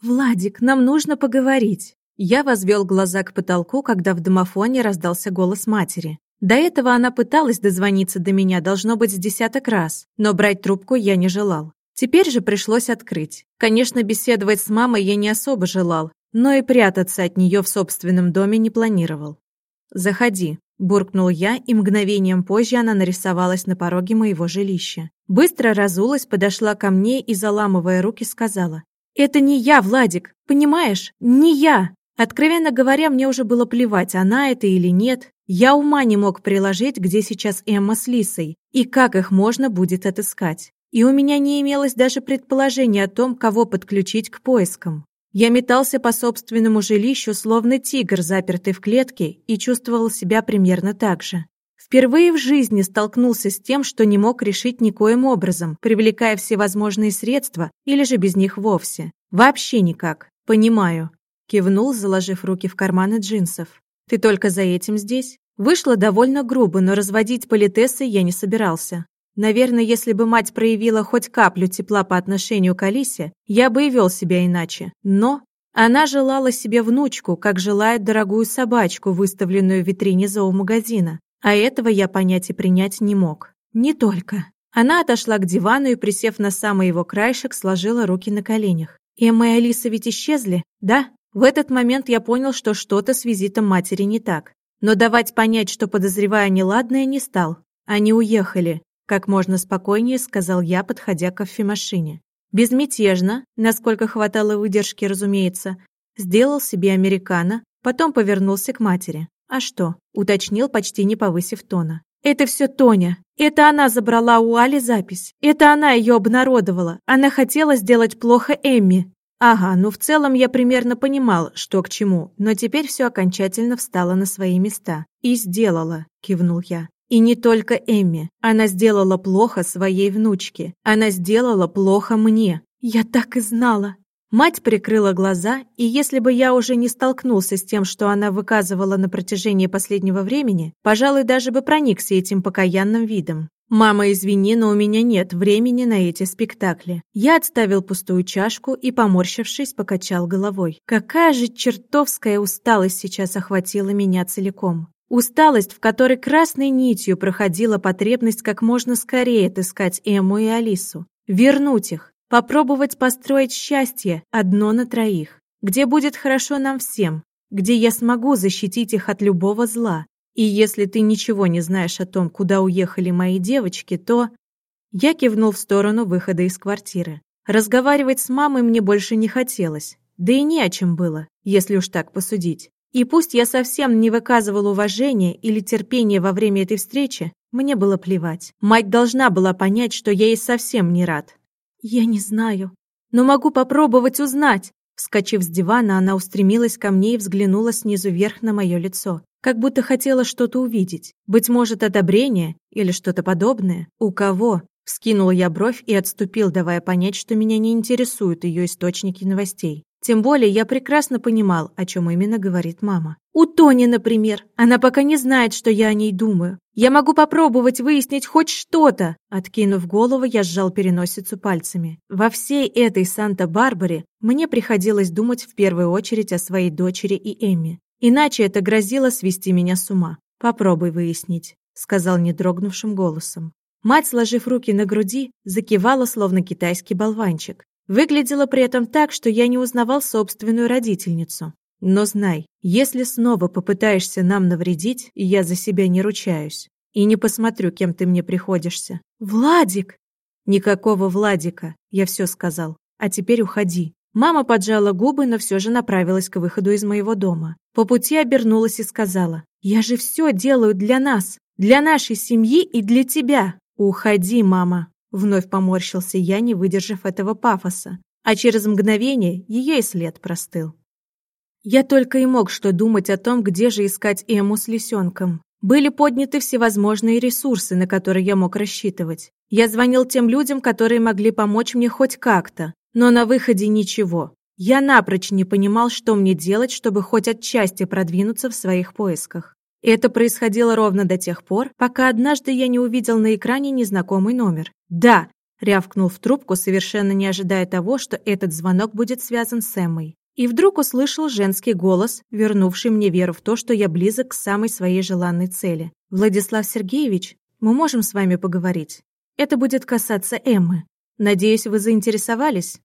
«Владик, нам нужно поговорить!» Я возвел глаза к потолку, когда в домофоне раздался голос матери. До этого она пыталась дозвониться до меня, должно быть, с десяток раз, но брать трубку я не желал. Теперь же пришлось открыть. Конечно, беседовать с мамой я не особо желал, но и прятаться от нее в собственном доме не планировал. «Заходи», – буркнул я, и мгновением позже она нарисовалась на пороге моего жилища. Быстро разулась, подошла ко мне и, заламывая руки, сказала. «Это не я, Владик, понимаешь? Не я!» Откровенно говоря, мне уже было плевать, она это или нет. Я ума не мог приложить, где сейчас Эмма с Лисой, и как их можно будет отыскать. И у меня не имелось даже предположения о том, кого подключить к поискам. Я метался по собственному жилищу, словно тигр, запертый в клетке, и чувствовал себя примерно так же. Впервые в жизни столкнулся с тем, что не мог решить никоим образом, привлекая всевозможные средства или же без них вовсе. Вообще никак. Понимаю. Кивнул, заложив руки в карманы джинсов. Ты только за этим здесь? Вышло довольно грубо, но разводить политессы я не собирался. Наверное, если бы мать проявила хоть каплю тепла по отношению к Алисе, я бы и вел себя иначе. Но она желала себе внучку, как желает дорогую собачку, выставленную в витрине зоомагазина. А этого я понять и принять не мог. Не только. Она отошла к дивану и, присев на самый его краешек, сложила руки на коленях. Эмма и Алиса ведь исчезли, да? В этот момент я понял, что что-то с визитом матери не так. Но давать понять, что подозревая неладное, не стал. Они уехали. Как можно спокойнее сказал я, подходя к кофемашине. Безмятежно, насколько хватало выдержки, разумеется, сделал себе американо, потом повернулся к матери. «А что?» – уточнил, почти не повысив тона. «Это все Тоня. Это она забрала у Али запись. Это она ее обнародовала. Она хотела сделать плохо Эмми». Ага, ну в целом я примерно понимал, что к чему, но теперь все окончательно встало на свои места. «И сделала», – кивнул я. И не только Эмми. Она сделала плохо своей внучке. Она сделала плохо мне. Я так и знала. Мать прикрыла глаза, и если бы я уже не столкнулся с тем, что она выказывала на протяжении последнего времени, пожалуй, даже бы проникся этим покаянным видом. «Мама, извини, но у меня нет времени на эти спектакли». Я отставил пустую чашку и, поморщившись, покачал головой. Какая же чертовская усталость сейчас охватила меня целиком. Усталость, в которой красной нитью проходила потребность как можно скорее отыскать Эму и Алису, вернуть их, попробовать построить счастье одно на троих, где будет хорошо нам всем, где я смогу защитить их от любого зла. И если ты ничего не знаешь о том, куда уехали мои девочки, то... Я кивнул в сторону выхода из квартиры. Разговаривать с мамой мне больше не хотелось, да и не о чем было, если уж так посудить. И пусть я совсем не выказывал уважения или терпения во время этой встречи, мне было плевать. Мать должна была понять, что я ей совсем не рад. «Я не знаю, но могу попробовать узнать». Вскочив с дивана, она устремилась ко мне и взглянула снизу вверх на мое лицо, как будто хотела что-то увидеть. Быть может, одобрение или что-то подобное? У кого? Вскинул я бровь и отступил, давая понять, что меня не интересуют ее источники новостей. Тем более я прекрасно понимал, о чем именно говорит мама. У Тони, например. Она пока не знает, что я о ней думаю. Я могу попробовать выяснить хоть что-то. Откинув голову, я сжал переносицу пальцами. Во всей этой Санта-Барбаре мне приходилось думать в первую очередь о своей дочери и Эмме. Иначе это грозило свести меня с ума. Попробуй выяснить, сказал недрогнувшим голосом. Мать, сложив руки на груди, закивала, словно китайский болванчик. Выглядела при этом так, что я не узнавал собственную родительницу. Но знай, если снова попытаешься нам навредить, я за себя не ручаюсь. И не посмотрю, кем ты мне приходишься. Владик! Никакого Владика, я все сказал. А теперь уходи. Мама поджала губы, но все же направилась к выходу из моего дома. По пути обернулась и сказала, «Я же все делаю для нас, для нашей семьи и для тебя. Уходи, мама!» Вновь поморщился я, не выдержав этого пафоса, а через мгновение ее и след простыл. Я только и мог что думать о том, где же искать Эму с лисенком. Были подняты всевозможные ресурсы, на которые я мог рассчитывать. Я звонил тем людям, которые могли помочь мне хоть как-то, но на выходе ничего. Я напрочь не понимал, что мне делать, чтобы хоть отчасти продвинуться в своих поисках. Это происходило ровно до тех пор, пока однажды я не увидел на экране незнакомый номер. Да, Рявкнул в трубку, совершенно не ожидая того, что этот звонок будет связан с Эммой. И вдруг услышал женский голос, вернувший мне веру в то, что я близок к самой своей желанной цели. «Владислав Сергеевич, мы можем с вами поговорить? Это будет касаться Эммы. Надеюсь, вы заинтересовались?»